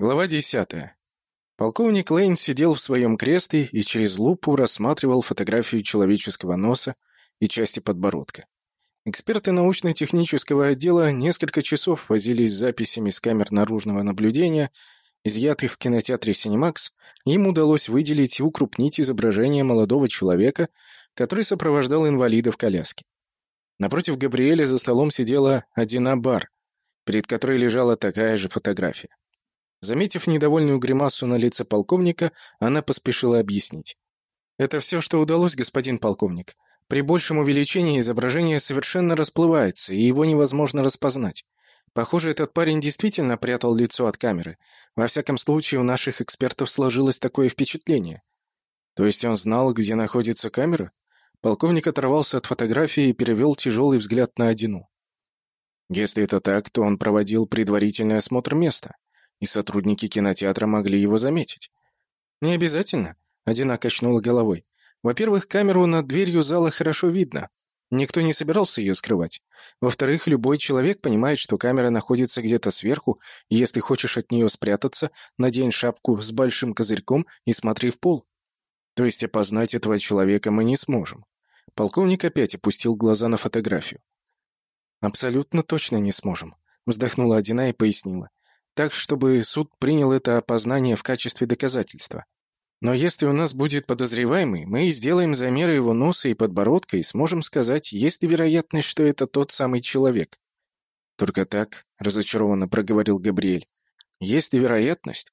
Глава 10. Полковник Лейн сидел в своем кресле и через лупу рассматривал фотографию человеческого носа и части подбородка. Эксперты научно-технического отдела несколько часов возились с записями с камер наружного наблюдения, изъятых в кинотеатре «Синемакс», им удалось выделить и укрупнить изображение молодого человека, который сопровождал инвалида в коляске. Напротив Габриэля за столом сидела Адина Бар, перед которой лежала такая же фотография. Заметив недовольную гримасу на лице полковника, она поспешила объяснить. «Это все, что удалось, господин полковник. При большем увеличении изображение совершенно расплывается, и его невозможно распознать. Похоже, этот парень действительно прятал лицо от камеры. Во всяком случае, у наших экспертов сложилось такое впечатление. То есть он знал, где находится камера? Полковник оторвался от фотографии и перевел тяжелый взгляд на Одину. Если это так, то он проводил предварительный осмотр места и сотрудники кинотеатра могли его заметить. «Не обязательно», — Одина качнула головой. «Во-первых, камеру над дверью зала хорошо видно. Никто не собирался ее скрывать. Во-вторых, любой человек понимает, что камера находится где-то сверху, и если хочешь от нее спрятаться, надень шапку с большим козырьком и смотри в пол. То есть опознать этого человека мы не сможем». Полковник опять опустил глаза на фотографию. «Абсолютно точно не сможем», — вздохнула Одина и пояснила так, чтобы суд принял это опознание в качестве доказательства. Но если у нас будет подозреваемый, мы сделаем замеры его носа и подбородка и сможем сказать, есть ли вероятность, что это тот самый человек. Только так, разочарованно проговорил Габриэль. Есть ли вероятность?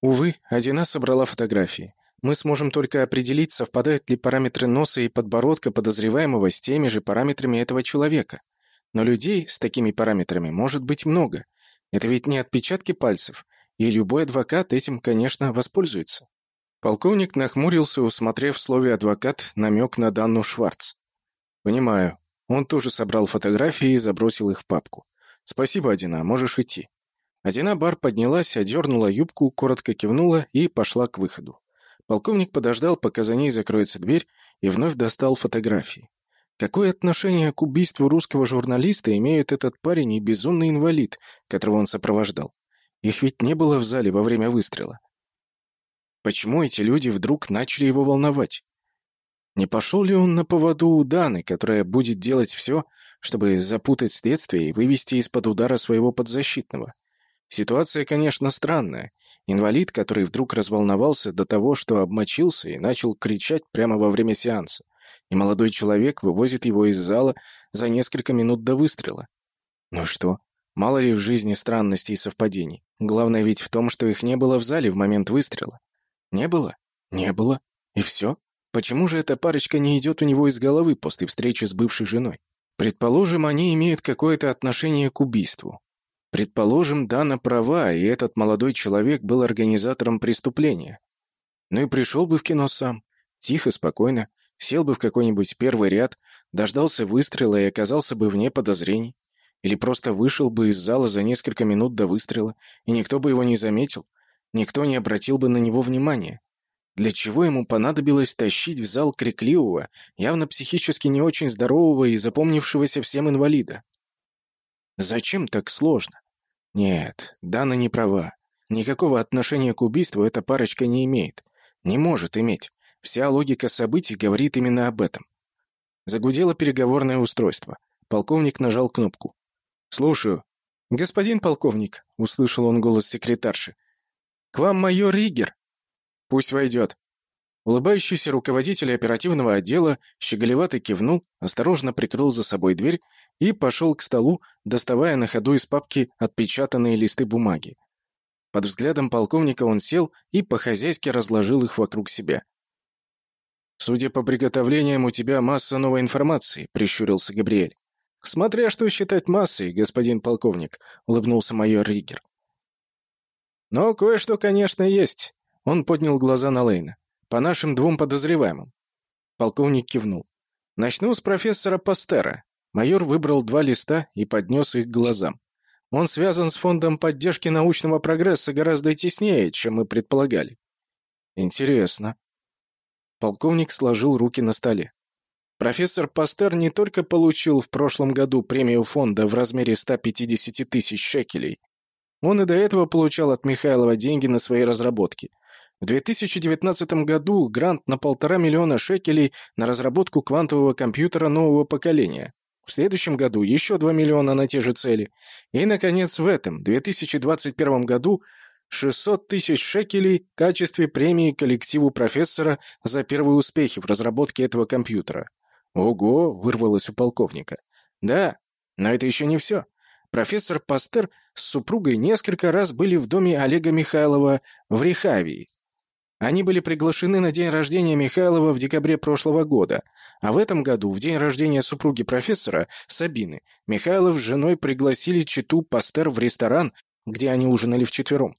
Увы, Одина собрала фотографии. Мы сможем только определить, совпадают ли параметры носа и подбородка подозреваемого с теми же параметрами этого человека. Но людей с такими параметрами может быть много, это ведь не отпечатки пальцев, и любой адвокат этим, конечно, воспользуется. Полковник нахмурился, усмотрев в слове «адвокат» намек на Данну Шварц. «Понимаю. Он тоже собрал фотографии и забросил их в папку. Спасибо, Одина, можешь идти». Одина Бар поднялась, одернула юбку, коротко кивнула и пошла к выходу. Полковник подождал, пока за ней закроется дверь, и вновь достал фотографии. Какое отношение к убийству русского журналиста имеет этот парень и безумный инвалид, которого он сопровождал? Их ведь не было в зале во время выстрела. Почему эти люди вдруг начали его волновать? Не пошел ли он на поводу у Даны, которая будет делать все, чтобы запутать следствие и вывести из-под удара своего подзащитного? Ситуация, конечно, странная. Инвалид, который вдруг разволновался до того, что обмочился и начал кричать прямо во время сеанса и молодой человек вывозит его из зала за несколько минут до выстрела. Ну что, мало ли в жизни странностей и совпадений. Главное ведь в том, что их не было в зале в момент выстрела. Не было? Не было. И все? Почему же эта парочка не идет у него из головы после встречи с бывшей женой? Предположим, они имеют какое-то отношение к убийству. Предположим, Дана права, и этот молодой человек был организатором преступления. Ну и пришел бы в кино сам. Тихо, спокойно, Сел бы в какой-нибудь первый ряд, дождался выстрела и оказался бы вне подозрений. Или просто вышел бы из зала за несколько минут до выстрела, и никто бы его не заметил, никто не обратил бы на него внимания. Для чего ему понадобилось тащить в зал крикливого, явно психически не очень здорового и запомнившегося всем инвалида? Зачем так сложно? Нет, Дана не права. Никакого отношения к убийству эта парочка не имеет. Не может иметь. Вся логика событий говорит именно об этом. Загудело переговорное устройство. Полковник нажал кнопку. «Слушаю». «Господин полковник», — услышал он голос секретарши. «К вам майор Ригер». «Пусть войдет». Улыбающийся руководитель оперативного отдела щеголевато кивнул, осторожно прикрыл за собой дверь и пошел к столу, доставая на ходу из папки отпечатанные листы бумаги. Под взглядом полковника он сел и по-хозяйски разложил их вокруг себя. «Судя по приготовлениям, у тебя масса новой информации», — прищурился Габриэль. «Смотря что считать массой, господин полковник», — улыбнулся майор Ригер. «Но кое-что, конечно, есть». Он поднял глаза на Лейна. «По нашим двум подозреваемым». Полковник кивнул. «Начну с профессора Пастера». Майор выбрал два листа и поднес их к глазам. Он связан с фондом поддержки научного прогресса гораздо теснее, чем мы предполагали. Интересно. Полковник сложил руки на столе. Профессор Пастер не только получил в прошлом году премию фонда в размере 150 тысяч шекелей, Он и до этого получал от Михайлова деньги на свои разработки. В 2019 году грант на полтора миллиона шекелей на разработку квантового компьютера нового поколения. В следующем году еще 2 миллиона на те же цели. И, наконец, в этом, 2021 году, 600 тысяч шекелей в качестве премии коллективу профессора за первые успехи в разработке этого компьютера. «Ого!» — вырвалось у полковника. «Да, но это еще не все. Профессор Пастер с супругой несколько раз были в доме Олега Михайлова в Рехавии. Они были приглашены на день рождения Михайлова в декабре прошлого года, а в этом году, в день рождения супруги профессора, Сабины, Михайлов с женой пригласили читу Пастер в ресторан, где они ужинали вчетвером.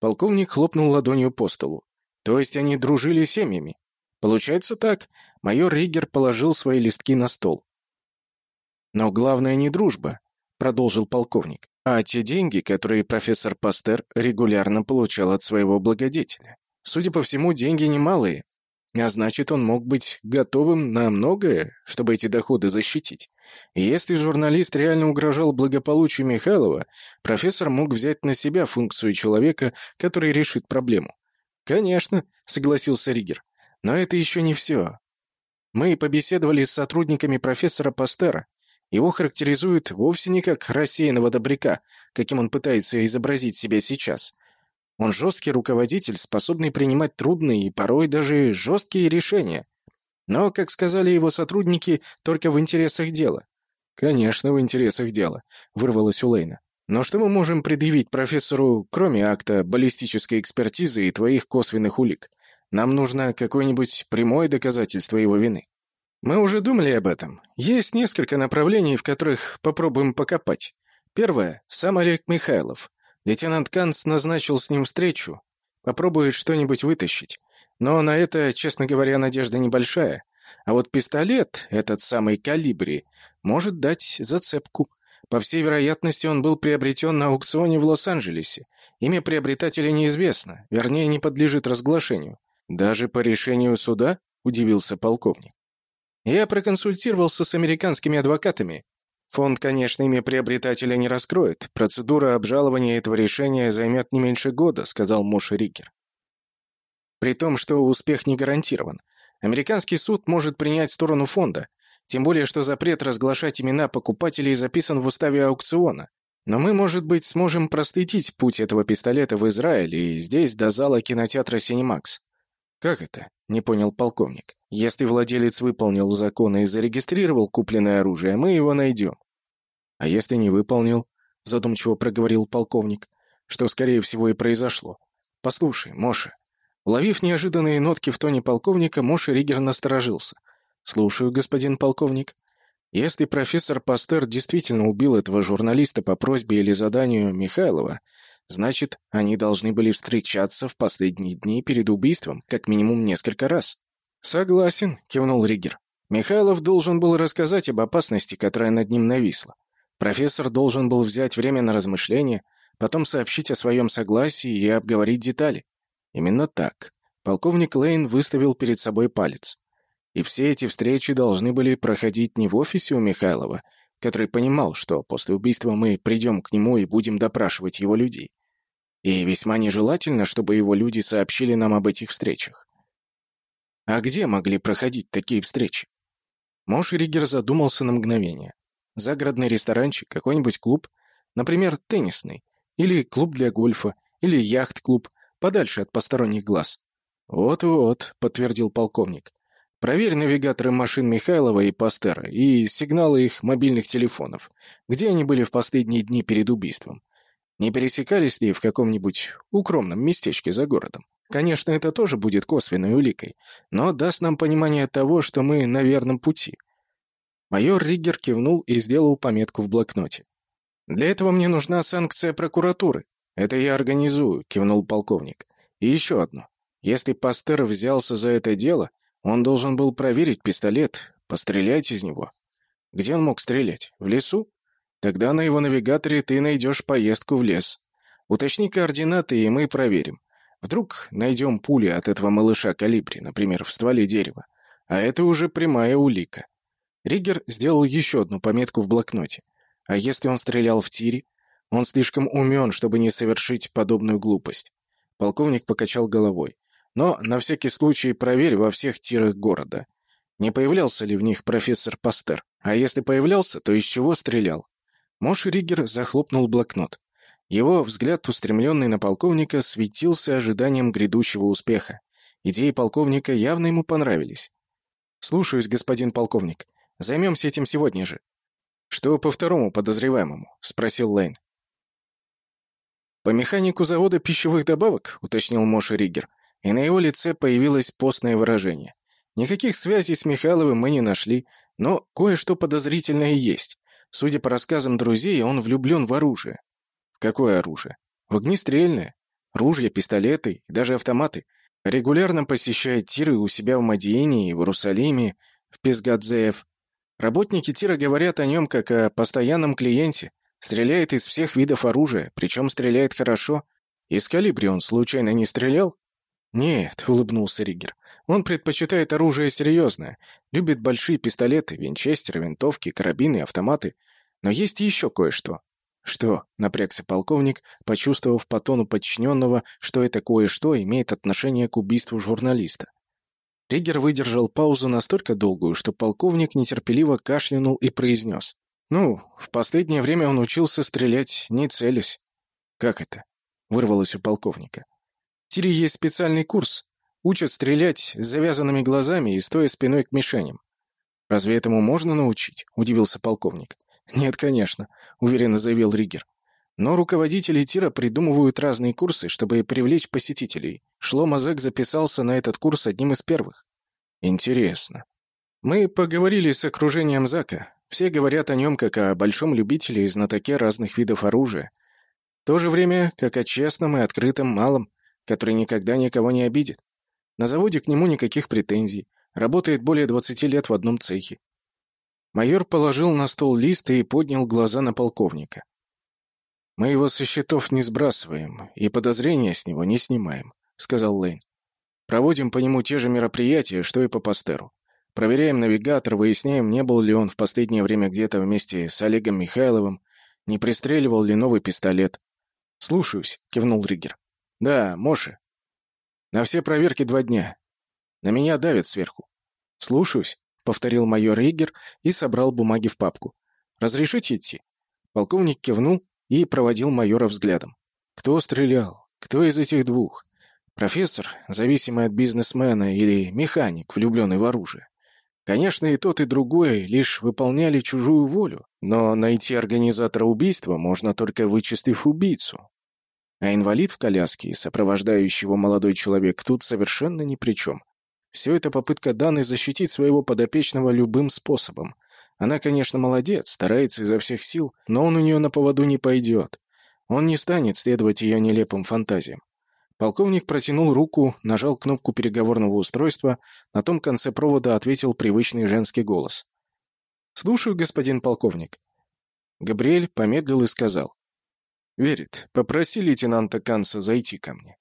Полковник хлопнул ладонью по столу. То есть они дружили семьями. Получается так. Майор Ригер положил свои листки на стол. Но главное не дружба, продолжил полковник, а те деньги, которые профессор Пастер регулярно получал от своего благодетеля. Судя по всему, деньги немалые, а значит, он мог быть готовым на многое, чтобы эти доходы защитить. Если журналист реально угрожал благополучию Михайлова, профессор мог взять на себя функцию человека, который решит проблему. «Конечно», — согласился Ригер. «Но это еще не все. Мы побеседовали с сотрудниками профессора Пастера. Его характеризуют вовсе не как рассеянного добряка, каким он пытается изобразить себя сейчас, он жесткий руководитель, способный принимать трудные и порой даже жесткие решения. Но, как сказали его сотрудники, только в интересах дела. «Конечно, в интересах дела», — вырвалось у Лейна. «Но что мы можем предъявить профессору, кроме акта баллистической экспертизы и твоих косвенных улик? Нам нужно какое-нибудь прямое доказательство его вины». «Мы уже думали об этом. Есть несколько направлений, в которых попробуем покопать. Первое — сам Олег Михайлов. Лейтенант Канц назначил с ним встречу. Попробует что-нибудь вытащить. Но на это, честно говоря, надежда небольшая. А вот пистолет, этот самый калибри, может дать зацепку. По всей вероятности, он был приобретен на аукционе в Лос-Анджелесе. Имя приобретателя неизвестно, вернее, не подлежит разглашению. Даже по решению суда, удивился полковник. Я проконсультировался с американскими адвокатами. Фонд, конечно, имя приобретателя не раскроет. Процедура обжалования этого решения займет не меньше года, сказал Моша Рикер. При том, что успех не гарантирован. Американский суд может принять сторону фонда, тем более, что запрет разглашать имена покупателей записан в уставе аукциона. Но мы, может быть, сможем проследить путь этого пистолета в Израиль и здесь до зала кинотеатра «Синемакс». «Как это?» — не понял полковник. «Если владелец выполнил закон и зарегистрировал купленное оружие, мы его найдем». «А если не выполнил?» — задумчиво проговорил полковник. «Что, скорее всего, и произошло. Послушай, Моша». Уловив неожиданные нотки в тоне полковника, Моша Ригер насторожился. «Слушаю, господин полковник. Если профессор Пастер действительно убил этого журналиста по просьбе или заданию Михайлова, Значит, они должны были встречаться в последние дни перед убийством, как минимум несколько раз. «Согласен», — кивнул Ригер. Михайлов должен был рассказать об опасности, которая над ним нависла. Профессор должен был взять время на размышление, потом сообщить о своем согласии и обговорить детали. Именно так. Полковник Лейн выставил перед собой палец. И все эти встречи должны были проходить не в офисе у Михайлова, который понимал, что после убийства мы придем к нему и будем допрашивать его людей, и весьма нежелательно, чтобы его люди сообщили нам об этих встречах. А где могли проходить такие встречи? Мош Ригер задумался на мгновение. Загородный ресторанчик, какой-нибудь клуб, например, теннисный, или клуб для гольфа, или яхт-клуб, подальше от посторонних глаз. «Вот-вот», — подтвердил полковник. «Проверь навигаторы машин Михайлова и Пастера и сигналы их мобильных телефонов. Где они были в последние дни перед убийством? Не пересекались ли в каком-нибудь укромном местечке за городом? Конечно, это тоже будет косвенной уликой, но даст нам понимание того, что мы на верном пути. Майор Риггер кивнул и сделал пометку в блокноте. «Для этого мне нужна санкция прокуратуры. Это я организую», — кивнул полковник. «И еще одно. Если Пастер взялся за это дело, он должен был проверить пистолет, пострелять из него. Где он мог стрелять? В лесу? Тогда на его навигаторе ты найдешь поездку в лес. Уточни координаты, и мы проверим. Вдруг найдем пули от этого малыша калибри, например, в стволе дерева. А это уже прямая улика. Риггер сделал еще одну пометку в блокноте. А если он стрелял в тире? Он слишком умен, чтобы не совершить подобную глупость. Полковник покачал головой. Но на всякий случай проверь во всех тирах города. Не появлялся ли в них профессор Пастер? А если появлялся, то из чего стрелял? Мош Риггер захлопнул блокнот. Его взгляд, устремленный на полковника, светился ожиданием грядущего успеха. Идеи полковника явно ему понравились. «Слушаюсь, господин полковник. Займемся этим сегодня же». «Что по второму подозреваемому?» — спросил Лейн. «По механику завода пищевых добавок?» — уточнил Моша Риггер, и на его лице появилось постное выражение. «Никаких связей с Михайловым мы не нашли, но кое-что подозрительное есть. Судя по рассказам друзей, он влюблен в оружие». «В какое оружие?» «В огнестрельное. Ружья, пистолеты и даже автоматы. Регулярно посещает тиры у себя в Мадиине и в Иерусалиме, в Пизгадзеев. Работники тира говорят о нем как о постоянном клиенте. Стреляет из всех видов оружия, причем стреляет хорошо. Из калибри он случайно не стрелял? «Нет», — улыбнулся Риггер. «Он предпочитает оружие серьезное. Любит большие пистолеты, винчестеры, винтовки, карабины, автоматы. Но есть еще кое-что». «Что?» — напрягся полковник, почувствовав по тону подчиненного, что это кое-что имеет отношение к убийству журналиста. Риггер выдержал паузу настолько долгую, что полковник нетерпеливо кашлянул и произнес. «Ну, в последнее время он учился стрелять, не целясь». «Как это?» — вырвалось у полковника. В тире есть специальный курс. Учат стрелять с завязанными глазами и стоя спиной к мишеням. «Разве этому можно научить?» — удивился полковник. «Нет, конечно», — уверенно заявил Риггер. «Но руководители тира придумывают разные курсы, чтобы привлечь посетителей. Шлома Зек записался на этот курс одним из первых». «Интересно». «Мы поговорили с окружением Зака. Все говорят о нем как о большом любителе и знатоке разных видов оружия. В то же время, как о честном и открытом малом, который никогда никого не обидит. На заводе к нему никаких претензий. Работает более 20 лет в одном цехе. Майор положил на стол лист и поднял глаза на полковника. «Мы его со счетов не сбрасываем и подозрения с него не снимаем», — сказал Лейн. «Проводим по нему те же мероприятия, что и по Пастеру. Проверяем навигатор, выясняем, не был ли он в последнее время где-то вместе с Олегом Михайловым, не пристреливал ли новый пистолет. «Слушаюсь», — кивнул Риггер. «Да, Моше. На все проверки два дня. На меня давят сверху». «Слушаюсь», — повторил майор Риггер и собрал бумаги в папку. «Разрешите идти?» Полковник кивнул и проводил майора взглядом. «Кто стрелял? Кто из этих двух? Профессор, зависимый от бизнесмена, или механик, влюбленный в оружие? Конечно, и тот, и другой лишь выполняли чужую волю, но найти организатора убийства можно только вычислив убийцу. А инвалид в коляске, сопровождающий его молодой человек, тут совершенно ни при чем. Все это попытка Даны защитить своего подопечного любым способом. Она, конечно, молодец, старается изо всех сил, но он у нее на поводу не пойдет. Он не станет следовать ее нелепым фантазиям. Полковник протянул руку, нажал кнопку переговорного устройства, на том конце провода ответил привычный женский голос. «Слушаю, господин полковник». Габриэль помедлил и сказал. «Верит, попроси лейтенанта Канса зайти ко мне».